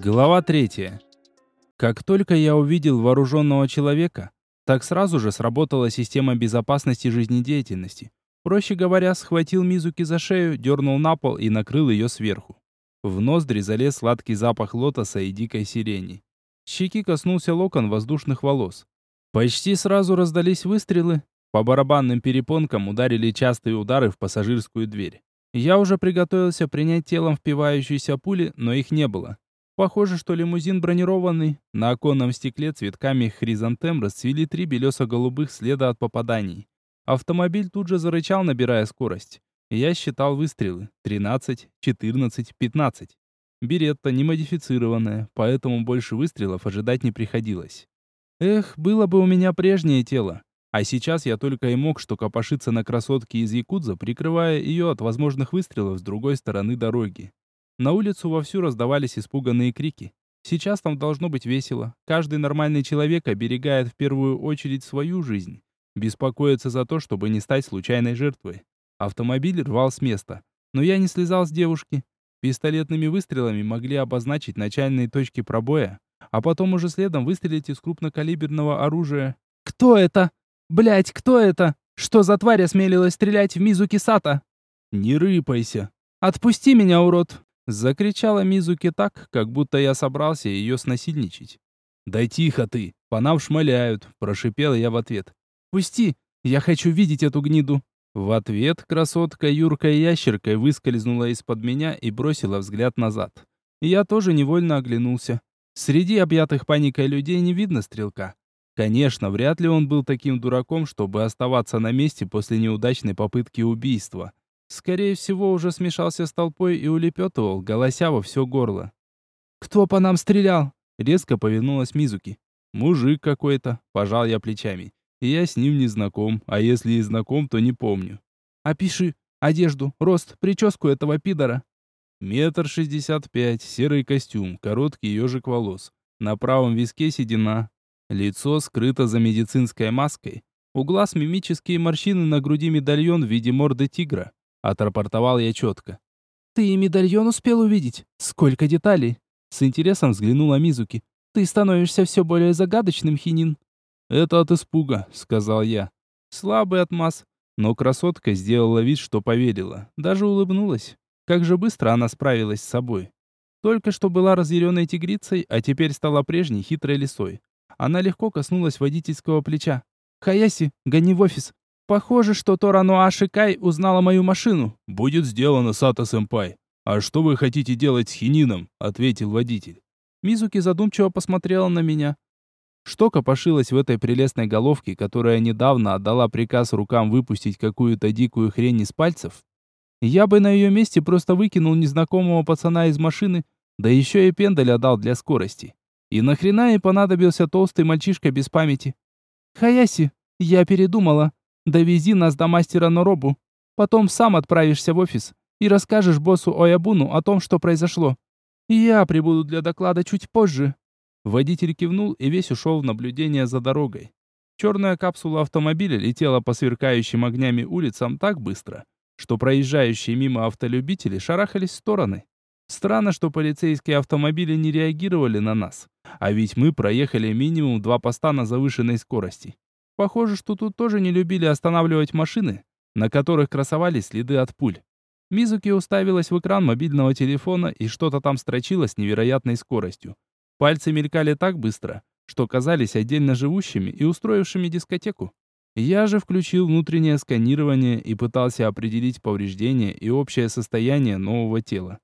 Глава 3. Как только я увидел вооруженного человека, так сразу же сработала система безопасности жизнедеятельности. Проще говоря, схватил Мизуки за шею, дернул на пол и накрыл ее сверху. В ноздри залез сладкий запах лотоса и дикой сирени. Щеки коснулся локон воздушных волос. Почти сразу раздались выстрелы. По барабанным перепонкам ударили частые удары в пассажирскую дверь. Я уже приготовился принять телом впивающиеся пули, но их не было. Похоже, что лимузин бронированный. На оконном стекле цветками хризантем расцвели три белесо-голубых следа от попаданий. Автомобиль тут же зарычал, набирая скорость. Я считал выстрелы. 13, 14, 15. Беретта не модифицированная, поэтому больше выстрелов ожидать не приходилось. Эх, было бы у меня прежнее тело. А сейчас я только и мог что копошиться на красотке из Якудза, прикрывая ее от возможных выстрелов с другой стороны дороги. На улицу вовсю раздавались испуганные крики. Сейчас там должно быть весело. Каждый нормальный человек оберегает в первую очередь свою жизнь. Беспокоится за то, чтобы не стать случайной жертвой. Автомобиль рвал с места. Но я не слезал с девушки. Пистолетными выстрелами могли обозначить начальные точки пробоя, а потом уже следом выстрелить из крупнокалиберного оружия. «Кто это? Блять, кто это? Что за тварь осмелилась стрелять в Мизуки Сата?» «Не рыпайся!» «Отпусти меня, урод!» Закричала Мизуки так, как будто я собрался ее снасильничать. «Да тихо ты, по нам шмаляют», – прошипел я в ответ. «Пусти, я хочу видеть эту гниду». В ответ красотка юркой ящеркой выскользнула из-под меня и бросила взгляд назад. Я тоже невольно оглянулся. Среди объятых паникой людей не видно стрелка. Конечно, вряд ли он был таким дураком, чтобы оставаться на месте после неудачной попытки убийства. Скорее всего, уже смешался с толпой и улепетывал, голося во все горло. «Кто по нам стрелял?» Резко повинулась Мизуки. «Мужик какой-то», — пожал я плечами. «Я с ним не знаком, а если и знаком, то не помню». «Опиши одежду, рост, прическу этого пидора». Метр шестьдесят пять, серый костюм, короткий ежик волос. На правом виске седина. Лицо скрыто за медицинской маской. У глаз мимические морщины на груди медальон в виде морды тигра. Отрапортовал я четко. «Ты и медальон успел увидеть? Сколько деталей?» С интересом взглянула Мизуки. «Ты становишься все более загадочным, Хинин». «Это от испуга», — сказал я. Слабый отмаз. Но красотка сделала вид, что поверила. Даже улыбнулась. Как же быстро она справилась с собой. Только что была разъяренной тигрицей, а теперь стала прежней хитрой лисой. Она легко коснулась водительского плеча. «Хаяси, гони в офис. Похоже, что Торануа Шикай узнала мою машину. Будет сделано, Сата-сэмпай. А что вы хотите делать с хинином? ответил водитель. Мизуки задумчиво посмотрела на меня. Что копошилось в этой прелестной головке, которая недавно отдала приказ рукам выпустить какую-то дикую хрень из пальцев? Я бы на ее месте просто выкинул незнакомого пацана из машины, да еще и пендель отдал для скорости. И нахрена ей понадобился толстый мальчишка без памяти? Хаяси, я передумала. Довези нас до мастера Норобу. Потом сам отправишься в офис и расскажешь боссу Оябуну о том, что произошло. Я прибуду для доклада чуть позже». Водитель кивнул и весь ушел в наблюдение за дорогой. Черная капсула автомобиля летела по сверкающим огнями улицам так быстро, что проезжающие мимо автолюбители шарахались в стороны. Странно, что полицейские автомобили не реагировали на нас. А ведь мы проехали минимум два поста на завышенной скорости. Похоже, что тут тоже не любили останавливать машины, на которых красовались следы от пуль. Мизуки уставилась в экран мобильного телефона и что-то там строчила с невероятной скоростью. Пальцы мелькали так быстро, что казались отдельно живущими и устроившими дискотеку. Я же включил внутреннее сканирование и пытался определить повреждения и общее состояние нового тела.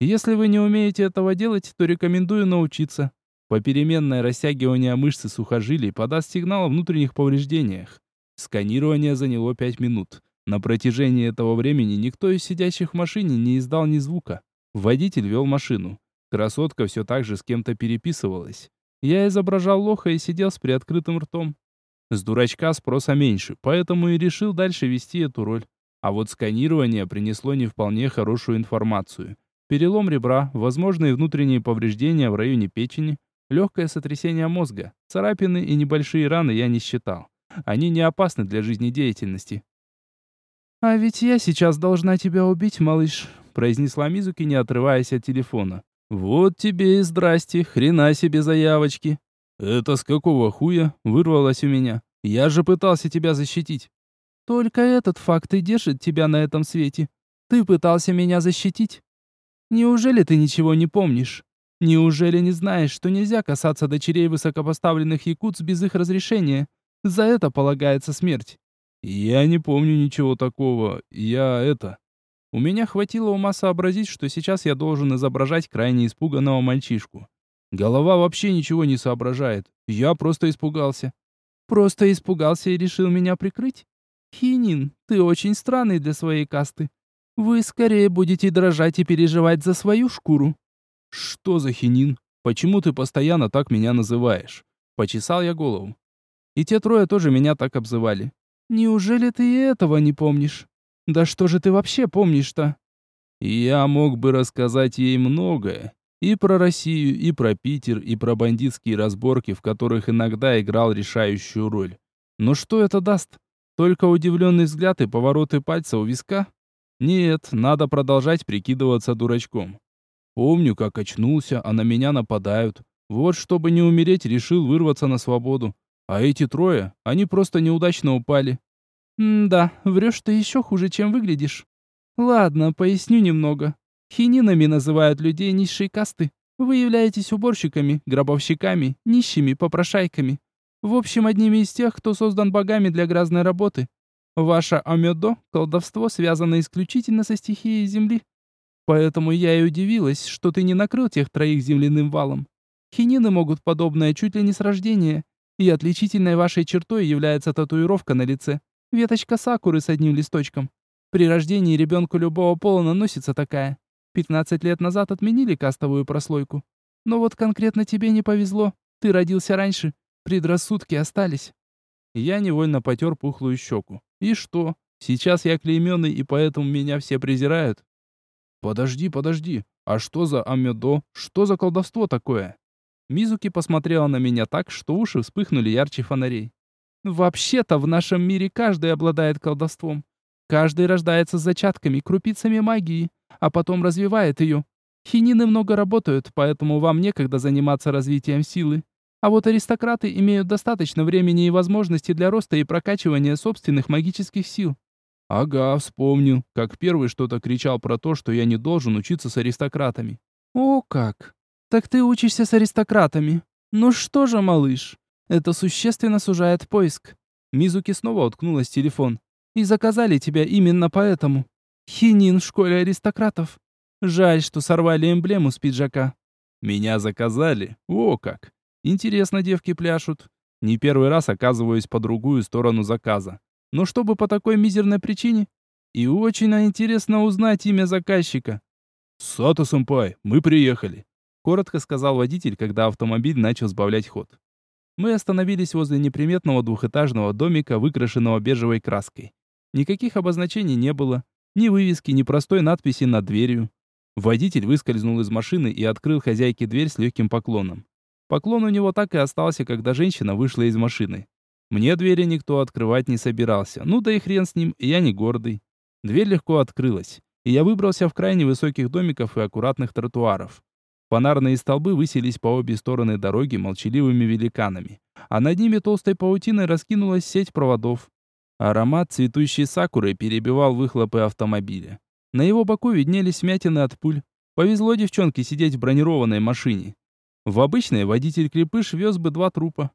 Если вы не умеете этого делать, то рекомендую научиться. Попеременное растягивание мышц и сухожилий подаст сигнал о внутренних повреждениях. Сканирование заняло 5 минут. На протяжении этого времени никто из сидящих в машине не издал ни звука. Водитель вел машину. Красотка все так же с кем-то переписывалась. Я изображал лоха и сидел с приоткрытым ртом. С дурачка спроса меньше, поэтому и решил дальше вести эту роль. А вот сканирование принесло не вполне хорошую информацию. Перелом ребра, возможные внутренние повреждения в районе печени, Легкое сотрясение мозга, царапины и небольшие раны я не считал. Они не опасны для жизнедеятельности. «А ведь я сейчас должна тебя убить, малыш», произнесла Мизуки, не отрываясь от телефона. Вот тебе и здрасте, хрена себе заявочки. Это с какого хуя вырвалось у меня? Я же пытался тебя защитить. Только этот факт и держит тебя на этом свете. Ты пытался меня защитить. Неужели ты ничего не помнишь? Неужели не знаешь, что нельзя касаться дочерей высокопоставленных якутс без их разрешения? За это полагается смерть. Я не помню ничего такого. Я это... У меня хватило ума сообразить, что сейчас я должен изображать крайне испуганного мальчишку. Голова вообще ничего не соображает. Я просто испугался. Просто испугался и решил меня прикрыть? Хинин, ты очень странный для своей касты. Вы скорее будете дрожать и переживать за свою шкуру. Что за хинин? Почему ты постоянно так меня называешь? Почесал я голову. И те трое тоже меня так обзывали. Неужели ты и этого не помнишь? Да что же ты вообще помнишь-то? Я мог бы рассказать ей многое. И про Россию, и про Питер, и про бандитские разборки, в которых иногда играл решающую роль. Но что это даст? Только удивленный взгляд и повороты пальца у виска? Нет, надо продолжать прикидываться дурачком. Помню, как очнулся, а на меня нападают. Вот, чтобы не умереть, решил вырваться на свободу. А эти трое, они просто неудачно упали. «Да, врешь ты еще хуже, чем выглядишь. Ладно, поясню немного. Хининами называют людей низшей касты. Вы являетесь уборщиками, гробовщиками, нищими, попрошайками. В общем, одними из тех, кто создан богами для грязной работы. Ваше амёдо — колдовство, связано исключительно со стихией земли. Поэтому я и удивилась, что ты не накрыл тех троих земляным валом. Хинины могут подобное чуть ли не с рождения, и отличительной вашей чертой является татуировка на лице. Веточка сакуры с одним листочком. При рождении ребенку любого пола наносится такая. 15 лет назад отменили кастовую прослойку. Но вот конкретно тебе не повезло. Ты родился раньше. Предрассудки остались. Я невольно потер пухлую щеку. И что? Сейчас я клейменный, и поэтому меня все презирают? Подожди, подожди. А что за амедо? Что за колдовство такое? Мизуки посмотрела на меня так, что уши вспыхнули ярче фонарей. Вообще-то в нашем мире каждый обладает колдовством. Каждый рождается с зачатками, крупицами магии, а потом развивает ее. Хинины много работают, поэтому вам некогда заниматься развитием силы. А вот аристократы имеют достаточно времени и возможностей для роста и прокачивания собственных магических сил. Ага, вспомнил, как первый что-то кричал про то, что я не должен учиться с аристократами. О как! Так ты учишься с аристократами. Ну что же, малыш, это существенно сужает поиск. Мизуки снова уткнулась в телефон. И заказали тебя именно поэтому. Хинин в школе аристократов. Жаль, что сорвали эмблему с пиджака. Меня заказали? О как! Интересно девки пляшут. Не первый раз оказываюсь по другую сторону заказа. Но чтобы по такой мизерной причине? И очень интересно узнать имя заказчика. «Сато-сэмпай, мы приехали», — коротко сказал водитель, когда автомобиль начал сбавлять ход. Мы остановились возле неприметного двухэтажного домика, выкрашенного бежевой краской. Никаких обозначений не было, ни вывески, ни простой надписи над дверью. Водитель выскользнул из машины и открыл хозяйке дверь с легким поклоном. Поклон у него так и остался, когда женщина вышла из машины. Мне двери никто открывать не собирался. Ну да и хрен с ним, я не гордый. Дверь легко открылась, и я выбрался в крайне высоких домиков и аккуратных тротуаров. Фонарные столбы высились по обе стороны дороги молчаливыми великанами, а над ними толстой паутиной раскинулась сеть проводов. Аромат цветущей сакуры перебивал выхлопы автомобиля. На его боку виднелись вмятины от пуль. Повезло девчонке сидеть в бронированной машине. В обычной водитель-крепыш вез бы два трупа.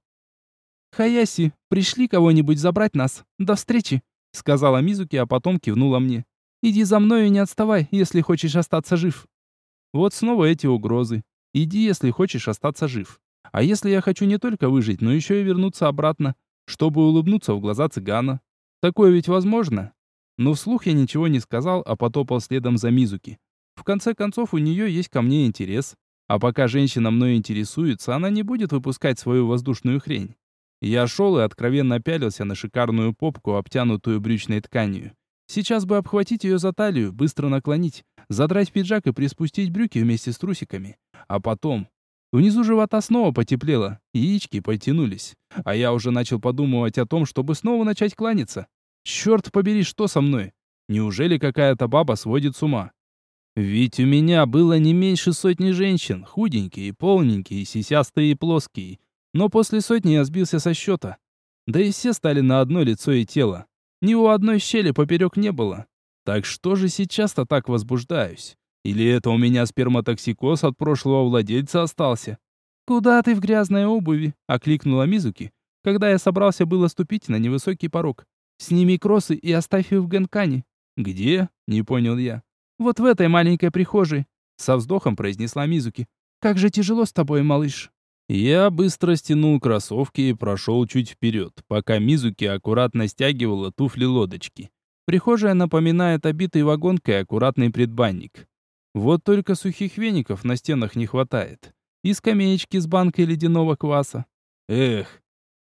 «Хаяси, пришли кого-нибудь забрать нас. До встречи!» сказала Мизуки, а потом кивнула мне. «Иди за мной и не отставай, если хочешь остаться жив». Вот снова эти угрозы. Иди, если хочешь остаться жив. А если я хочу не только выжить, но еще и вернуться обратно, чтобы улыбнуться в глаза цыгана? Такое ведь возможно? Но вслух я ничего не сказал, а потопал следом за Мизуки. В конце концов, у нее есть ко мне интерес. А пока женщина мной интересуется, она не будет выпускать свою воздушную хрень. Я шел и откровенно пялился на шикарную попку, обтянутую брючной тканью. Сейчас бы обхватить ее за талию, быстро наклонить, задрать пиджак и приспустить брюки вместе с трусиками. А потом... Внизу живота снова потеплело, яички потянулись. А я уже начал подумывать о том, чтобы снова начать кланяться. Черт побери, что со мной? Неужели какая-то баба сводит с ума? Ведь у меня было не меньше сотни женщин, худенькие, полненькие, сисястые и плоские. Но после сотни я сбился со счета. Да и все стали на одно лицо и тело. Ни у одной щели поперек не было. Так что же сейчас-то так возбуждаюсь? Или это у меня сперматоксикоз от прошлого владельца остался? «Куда ты в грязной обуви?» — окликнула Мизуки, когда я собрался было ступить на невысокий порог. «Сними кроссы и оставь их в Генкане». «Где?» — не понял я. «Вот в этой маленькой прихожей», — со вздохом произнесла Мизуки. «Как же тяжело с тобой, малыш». Я быстро стянул кроссовки и прошел чуть вперед, пока Мизуки аккуратно стягивала туфли-лодочки. Прихожая напоминает обитый вагонкой аккуратный предбанник. Вот только сухих веников на стенах не хватает. И скамеечки с банкой ледяного кваса. Эх,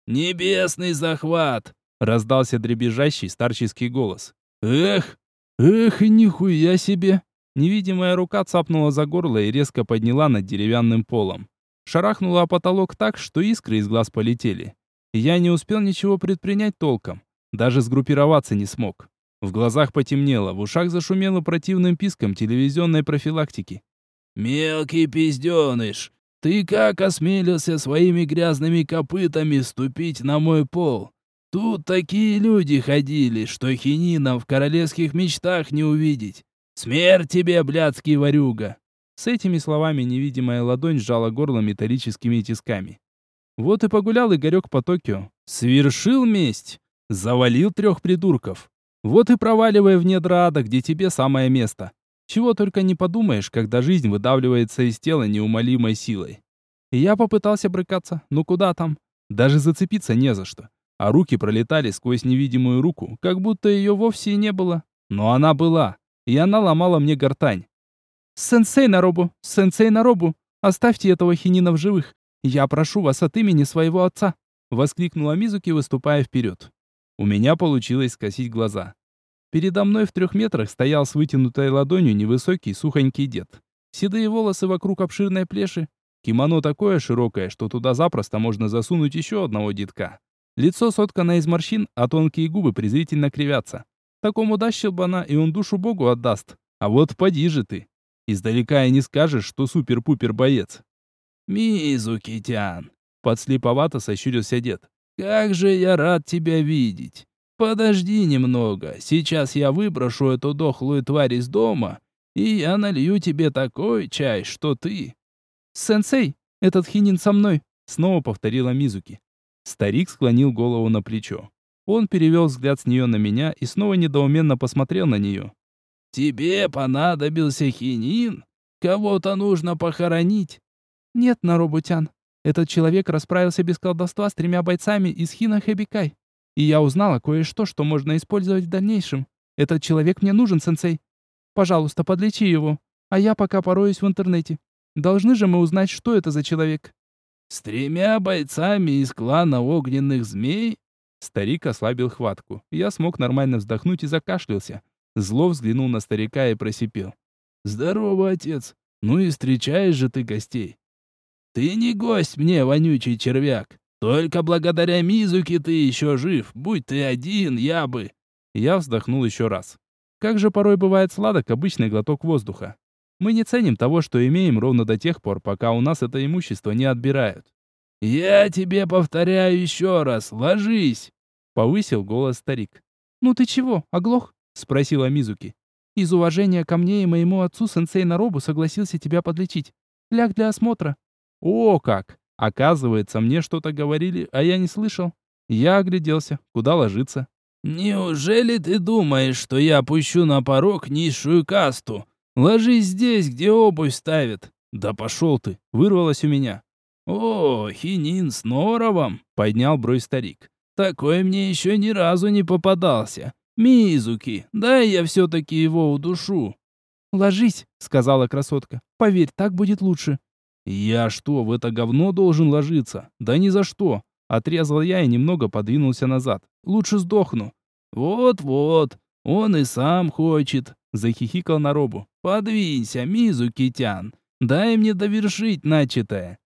небесный захват! Раздался дребезжащий старческий голос. Эх, эх, нихуя себе! Невидимая рука цапнула за горло и резко подняла над деревянным полом. Шарахнула о потолок так, что искры из глаз полетели. Я не успел ничего предпринять толком. Даже сгруппироваться не смог. В глазах потемнело, в ушах зашумело противным писком телевизионной профилактики. «Мелкий пизденыш, ты как осмелился своими грязными копытами ступить на мой пол? Тут такие люди ходили, что хининам в королевских мечтах не увидеть. Смерть тебе, блядский ворюга!» С этими словами невидимая ладонь сжала горло металлическими тисками. Вот и погулял Игорек по Токио. Свершил месть. Завалил трех придурков. Вот и проваливай в недра ада, где тебе самое место. Чего только не подумаешь, когда жизнь выдавливается из тела неумолимой силой. я попытался брыкаться, но куда там? Даже зацепиться не за что. А руки пролетали сквозь невидимую руку, как будто ее вовсе и не было. Но она была, и она ломала мне гортань. «Сенсей Наробу! Сенсей Наробу! Оставьте этого хинина в живых! Я прошу вас от имени своего отца!» Воскликнула Мизуки, выступая вперед. У меня получилось скосить глаза. Передо мной в трех метрах стоял с вытянутой ладонью невысокий сухонький дед. Седые волосы вокруг обширной плеши. Кимоно такое широкое, что туда запросто можно засунуть еще одного детка. Лицо соткано из морщин, а тонкие губы презрительно кривятся. Такому даст щелбана, и он душу богу отдаст. А вот поди же ты. Издалека и не скажешь, что супер-пупер боец. «Мизуки-тян!» Подслеповато сощурился дед. «Как же я рад тебя видеть! Подожди немного, сейчас я выброшу эту дохлую тварь из дома, и я налью тебе такой чай, что ты...» «Сенсей, этот хинин со мной!» Снова повторила Мизуки. Старик склонил голову на плечо. Он перевел взгляд с нее на меня и снова недоуменно посмотрел на нее. «Тебе понадобился хинин? Кого-то нужно похоронить?» «Нет, Наробутян. Этот человек расправился без колдовства с тремя бойцами из Хина Хэбикай. И я узнала кое-что, что можно использовать в дальнейшем. Этот человек мне нужен, сенсей. Пожалуйста, подлечи его. А я пока пороюсь в интернете. Должны же мы узнать, что это за человек». «С тремя бойцами из клана огненных змей?» Старик ослабил хватку. Я смог нормально вздохнуть и закашлялся. Зло взглянул на старика и просипел. «Здорово, отец! Ну и встречаешь же ты гостей!» «Ты не гость мне, вонючий червяк! Только благодаря Мизуке ты еще жив! Будь ты один, я бы...» Я вздохнул еще раз. Как же порой бывает сладок обычный глоток воздуха. Мы не ценим того, что имеем ровно до тех пор, пока у нас это имущество не отбирают. «Я тебе повторяю еще раз, ложись!» Повысил голос старик. «Ну ты чего, оглох?» Спросила Мизуки. Из уважения ко мне и моему отцу сенсей Наробу согласился тебя подлечить. Ляг для осмотра. О, как! Оказывается, мне что-то говорили, а я не слышал. Я огляделся, куда ложиться. Неужели ты думаешь, что я пущу на порог низшую касту? Ложись здесь, где обувь ставят. Да пошел ты, вырвалось у меня. О, хинин с норовом, поднял бровь старик. Такой мне еще ни разу не попадался. «Мизуки, дай я все-таки его удушу». «Ложись», — сказала красотка. «Поверь, так будет лучше». «Я что, в это говно должен ложиться? Да ни за что!» Отрезал я и немного подвинулся назад. «Лучше сдохну». «Вот-вот, он и сам хочет», — захихикал Наробу. «Подвинься, Мизуки-тян, дай мне довершить начатое».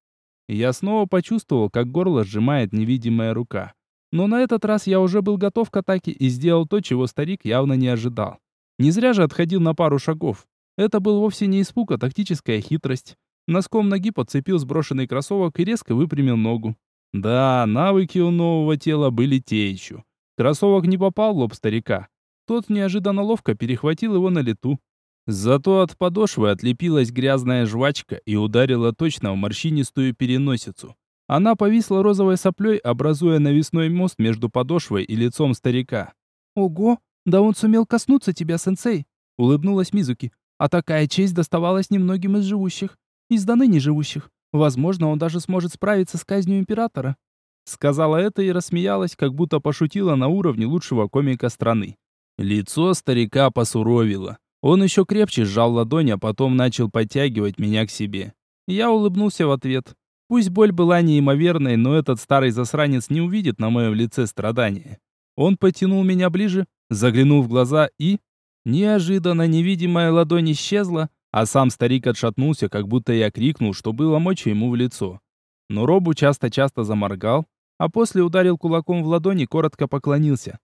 Я снова почувствовал, как горло сжимает невидимая рука. Но на этот раз я уже был готов к атаке и сделал то, чего старик явно не ожидал. Не зря же отходил на пару шагов. Это был вовсе не испуг, а тактическая хитрость. Носком ноги подцепил сброшенный кроссовок и резко выпрямил ногу. Да, навыки у нового тела были те еще. Кроссовок не попал в лоб старика. Тот неожиданно ловко перехватил его на лету. Зато от подошвы отлепилась грязная жвачка и ударила точно в морщинистую переносицу. Она повисла розовой соплей, образуя навесной мост между подошвой и лицом старика. «Ого, да он сумел коснуться тебя, сенсей!» — улыбнулась Мизуки. «А такая честь доставалась немногим из живущих. Из до ныне живущих. Возможно, он даже сможет справиться с казнью императора». Сказала это и рассмеялась, как будто пошутила на уровне лучшего комика страны. Лицо старика посуровило. Он еще крепче сжал ладонь, а потом начал подтягивать меня к себе. Я улыбнулся в ответ. Пусть боль была неимоверной, но этот старый засранец не увидит на моем лице страдания. Он потянул меня ближе, заглянул в глаза и... Неожиданно невидимая ладонь исчезла, а сам старик отшатнулся, как будто я крикнул, что было мочи ему в лицо. Но Робу часто-часто заморгал, а после ударил кулаком в ладони и коротко поклонился.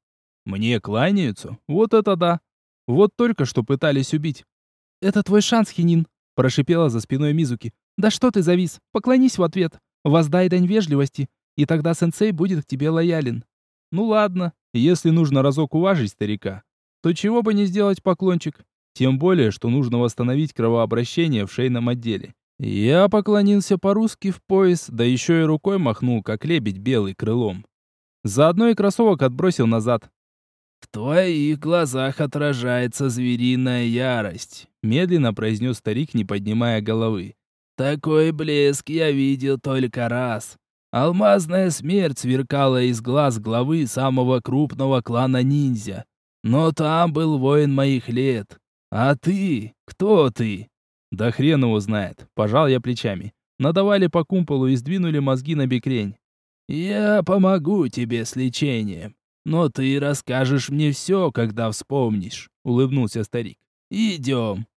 «Мне кланяются? Вот это да! Вот только что пытались убить!» «Это твой шанс, Хинин!» – прошипела за спиной Мизуки. «Да что ты завис? Поклонись в ответ. Воздай дань вежливости, и тогда сенсей будет к тебе лоялен». «Ну ладно, если нужно разок уважить старика, то чего бы не сделать поклончик? Тем более, что нужно восстановить кровообращение в шейном отделе». Я поклонился по-русски в пояс, да еще и рукой махнул, как лебедь белый крылом. Заодно и кроссовок отбросил назад. «В твоих глазах отражается звериная ярость», — медленно произнес старик, не поднимая головы. Такой блеск я видел только раз. Алмазная смерть сверкала из глаз главы самого крупного клана ниндзя. Но там был воин моих лет. А ты? Кто ты? Да хрен его знает. Пожал я плечами. Надавали по кумполу и сдвинули мозги на бекрень. Я помогу тебе с лечением. Но ты расскажешь мне все, когда вспомнишь, улыбнулся старик. Идем.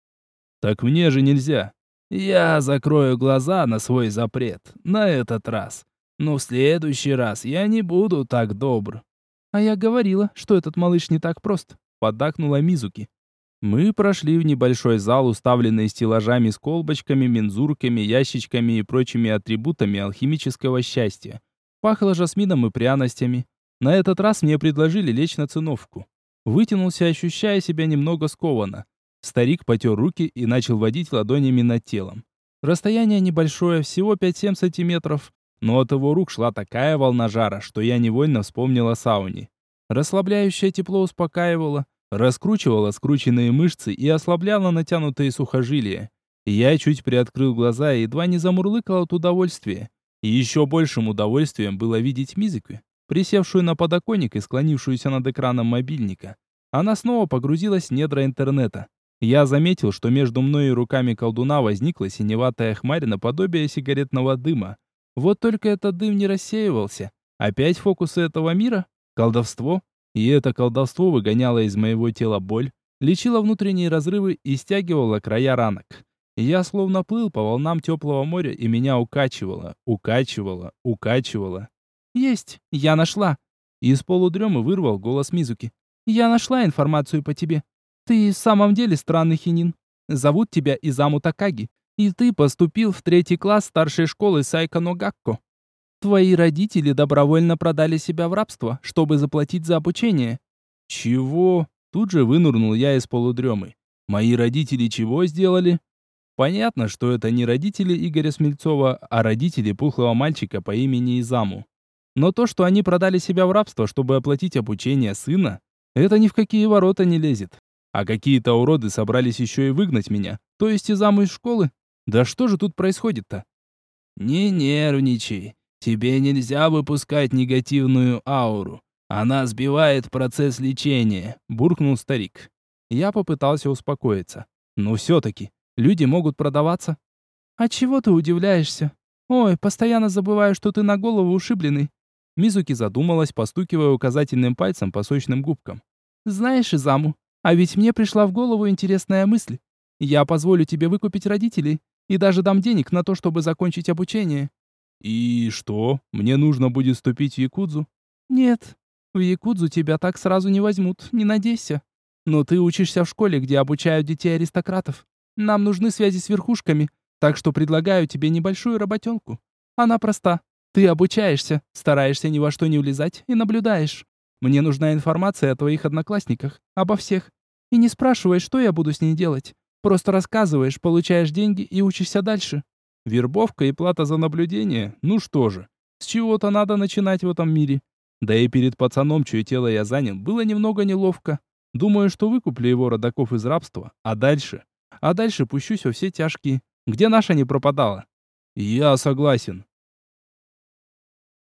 Так мне же нельзя. Я закрою глаза на свой запрет, на этот раз. Но в следующий раз я не буду так добр. А я говорила, что этот малыш не так прост, поддакнула Мизуки. Мы прошли в небольшой зал, уставленный стеллажами с колбочками, мензурками, ящичками и прочими атрибутами алхимического счастья. Пахло жасмином и пряностями. На этот раз мне предложили лечь на циновку. Вытянулся, ощущая себя немного скованно. Старик потер руки и начал водить ладонями над телом. Расстояние небольшое, всего 5-7 сантиметров, но от его рук шла такая волна жара, что я невольно вспомнил о сауне. Расслабляющее тепло успокаивало, раскручивало скрученные мышцы и ослабляло натянутые сухожилия. Я чуть приоткрыл глаза и едва не замурлыкал от удовольствия. И еще большим удовольствием было видеть Мизику, присевшую на подоконник и склонившуюся над экраном мобильника. Она снова погрузилась в недра интернета. Я заметил, что между мной и руками колдуна возникла синеватая хмарь наподобие сигаретного дыма. Вот только этот дым не рассеивался. Опять фокусы этого мира? Колдовство? И это колдовство выгоняло из моего тела боль, лечило внутренние разрывы и стягивало края ранок. Я словно плыл по волнам теплого моря, и меня укачивало, укачивало, укачивало. «Есть! Я нашла!» Из полудремы вырвал голос Мизуки. «Я нашла информацию по тебе. Ты в самом деле странный хинин. Зовут тебя Изаму Такаги, и ты поступил в третий класс старшей школы Сайка Ногакко. Твои родители добровольно продали себя в рабство, чтобы заплатить за обучение. Чего? Тут же вынурнул я из полудремы. Мои родители чего сделали? Понятно, что это не родители Игоря Смельцова, а родители пухлого мальчика по имени Изаму. Но то, что они продали себя в рабство, чтобы оплатить обучение сына, это ни в какие ворота не лезет. А какие-то уроды собрались еще и выгнать меня, то есть из заму из школы. Да что же тут происходит-то? Не нервничай. Тебе нельзя выпускать негативную ауру. Она сбивает процесс лечения, буркнул старик. Я попытался успокоиться. Но все-таки, люди могут продаваться. А чего ты удивляешься? Ой, постоянно забываю, что ты на голову ушибленный. Мизуки задумалась, постукивая указательным пальцем по сочным губкам. Знаешь, Изаму, а ведь мне пришла в голову интересная мысль. Я позволю тебе выкупить родителей и даже дам денег на то, чтобы закончить обучение. И что? Мне нужно будет вступить в Якудзу? Нет. В Якудзу тебя так сразу не возьмут, не надейся. Но ты учишься в школе, где обучают детей аристократов. Нам нужны связи с верхушками, так что предлагаю тебе небольшую работенку. Она проста. Ты обучаешься, стараешься ни во что не влезать и наблюдаешь. Мне нужна информация о твоих одноклассниках, обо всех. И не спрашивай, что я буду с ней делать. Просто рассказываешь, получаешь деньги и учишься дальше. Вербовка и плата за наблюдение? Ну что же, с чего-то надо начинать в этом мире. Да и перед пацаном, чье тело я занял, было немного неловко. Думаю, что выкуплю его родаков из рабства. А дальше? А дальше пущусь во все тяжкие. Где наша не пропадала? Я согласен.